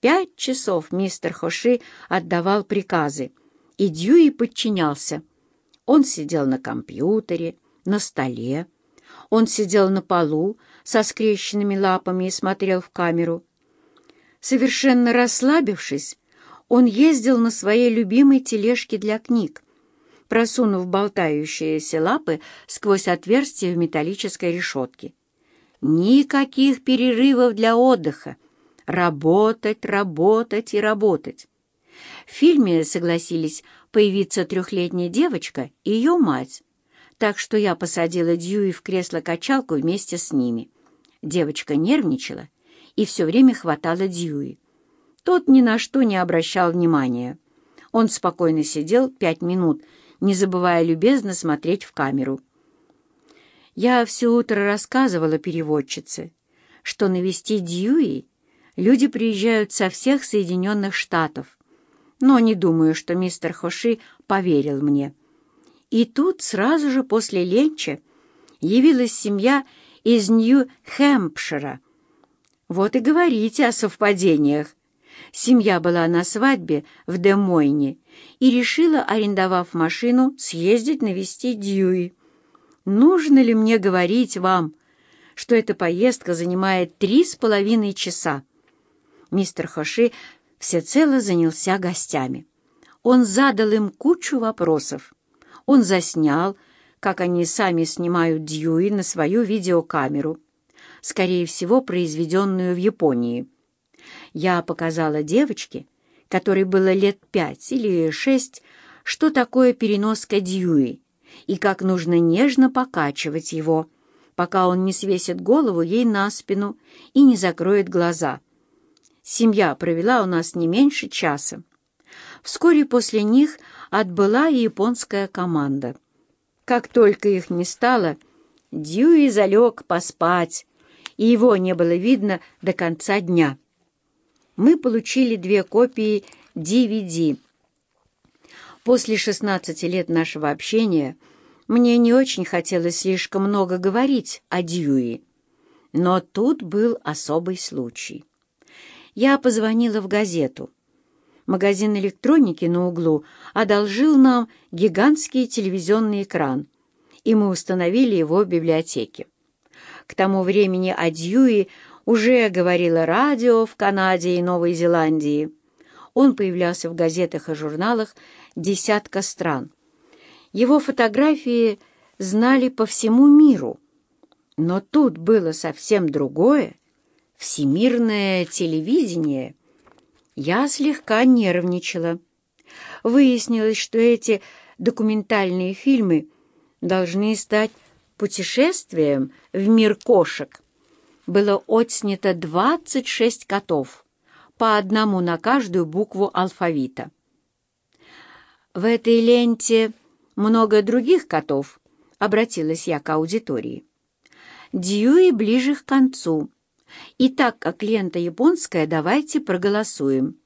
Пять часов мистер Хоши отдавал приказы, и Дьюи подчинялся. Он сидел на компьютере, на столе. Он сидел на полу со скрещенными лапами и смотрел в камеру. Совершенно расслабившись, он ездил на своей любимой тележке для книг, просунув болтающиеся лапы сквозь отверстие в металлической решетке. Никаких перерывов для отдыха. Работать, работать и работать. В фильме согласились появиться трехлетняя девочка и ее мать, так что я посадила Дьюи в кресло-качалку вместе с ними. Девочка нервничала и все время хватала Дьюи. Тот ни на что не обращал внимания. Он спокойно сидел пять минут, не забывая любезно смотреть в камеру. Я все утро рассказывала переводчице, что навестить Дьюи люди приезжают со всех Соединенных Штатов, но не думаю, что мистер Хоши поверил мне. И тут сразу же после ленча явилась семья из Нью-Хэмпшира. Вот и говорите о совпадениях. Семья была на свадьбе в Демойне и решила, арендовав машину, съездить навестить Дьюи. Нужно ли мне говорить вам, что эта поездка занимает три с половиной часа? Мистер Хоши всецело занялся гостями. Он задал им кучу вопросов. Он заснял, как они сами снимают Дьюи на свою видеокамеру, скорее всего, произведенную в Японии. Я показала девочке, которой было лет пять или шесть, что такое переноска Дьюи и как нужно нежно покачивать его, пока он не свесит голову ей на спину и не закроет глаза. Семья провела у нас не меньше часа. Вскоре после них отбыла и японская команда. Как только их не стало, Дьюи залег поспать, и его не было видно до конца дня. Мы получили две копии DVD. После 16 лет нашего общения мне не очень хотелось слишком много говорить о Дьюи. Но тут был особый случай. Я позвонила в газету. Магазин электроники на углу одолжил нам гигантский телевизионный экран, и мы установили его в библиотеке. К тому времени о Дьюи уже говорило радио в Канаде и Новой Зеландии. Он появлялся в газетах и журналах десятка стран. Его фотографии знали по всему миру. Но тут было совсем другое всемирное телевидение, я слегка нервничала. Выяснилось, что эти документальные фильмы должны стать путешествием в мир кошек. Было отснято 26 котов, по одному на каждую букву алфавита. В этой ленте много других котов, обратилась я к аудитории. Дьюи ближе к концу — и так как лента японская, давайте проголосуем.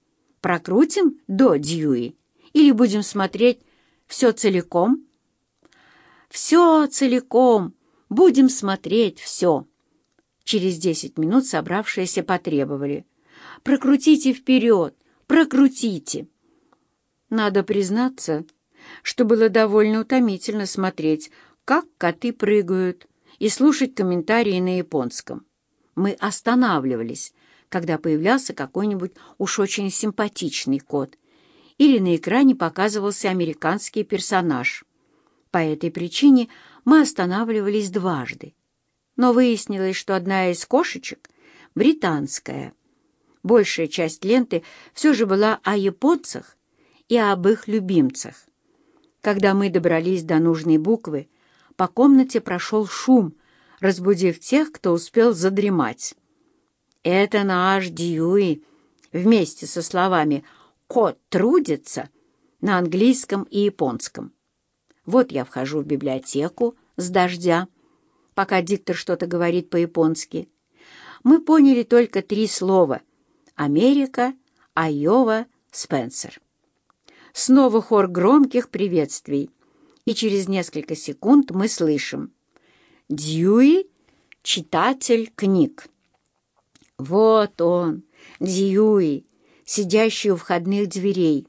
Прокрутим до Дьюи или будем смотреть все целиком? Все целиком. Будем смотреть все. Через десять минут собравшиеся потребовали. Прокрутите вперед, прокрутите. Надо признаться, что было довольно утомительно смотреть, как коты прыгают, и слушать комментарии на японском мы останавливались, когда появлялся какой-нибудь уж очень симпатичный кот, или на экране показывался американский персонаж. По этой причине мы останавливались дважды. Но выяснилось, что одна из кошечек — британская. Большая часть ленты все же была о японцах и об их любимцах. Когда мы добрались до нужной буквы, по комнате прошел шум — разбудив тех, кто успел задремать. «Это наш Дьюи!» вместе со словами «кот трудится» на английском и японском. Вот я вхожу в библиотеку с дождя, пока диктор что-то говорит по-японски. Мы поняли только три слова — Америка, Айова, Спенсер. Снова хор громких приветствий, и через несколько секунд мы слышим — Дьюи — читатель книг. Вот он, Дьюи, сидящий у входных дверей.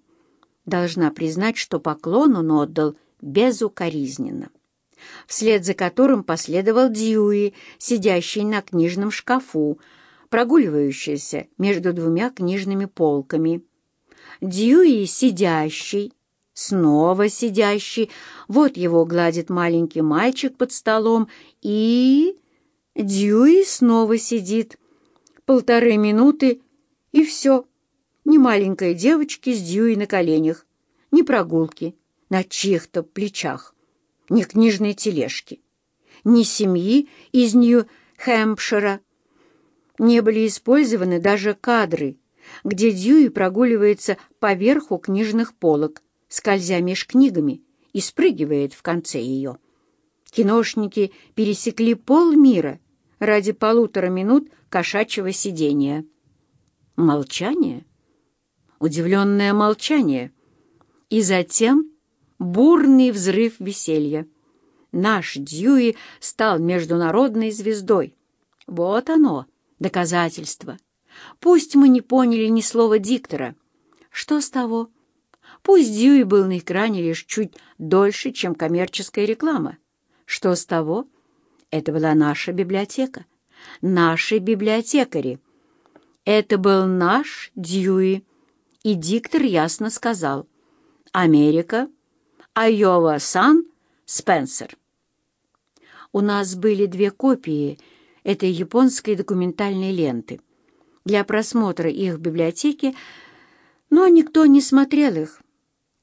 Должна признать, что поклон он отдал безукоризненно. Вслед за которым последовал Дьюи, сидящий на книжном шкафу, прогуливающийся между двумя книжными полками. Дьюи сидящий, снова сидящий, вот его гладит маленький мальчик под столом, и... Дьюи снова сидит. Полторы минуты, и все. Ни маленькой девочки с Дьюи на коленях, ни прогулки на чьих-то плечах, ни книжной тележки, ни семьи из Нью-Хэмпшира. Не были использованы даже кадры, где Дьюи прогуливается по верху книжных полок, скользя меж книгами и спрыгивает в конце ее. Киношники пересекли полмира ради полутора минут кошачьего сидения. Молчание? Удивленное молчание. И затем бурный взрыв веселья. Наш Дьюи стал международной звездой. Вот оно, доказательство. Пусть мы не поняли ни слова диктора. Что с того? Пусть Дьюи был на экране лишь чуть дольше, чем коммерческая реклама. Что с того? Это была наша библиотека. Наши библиотекари. Это был наш Дьюи. И диктор ясно сказал. Америка, Айова Сан, Спенсер. У нас были две копии этой японской документальной ленты. Для просмотра их в библиотеке, но никто не смотрел их.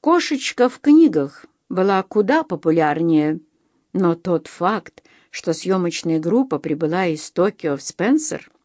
«Кошечка в книгах» была куда популярнее, но тот факт, что съемочная группа прибыла из Токио в Спенсер —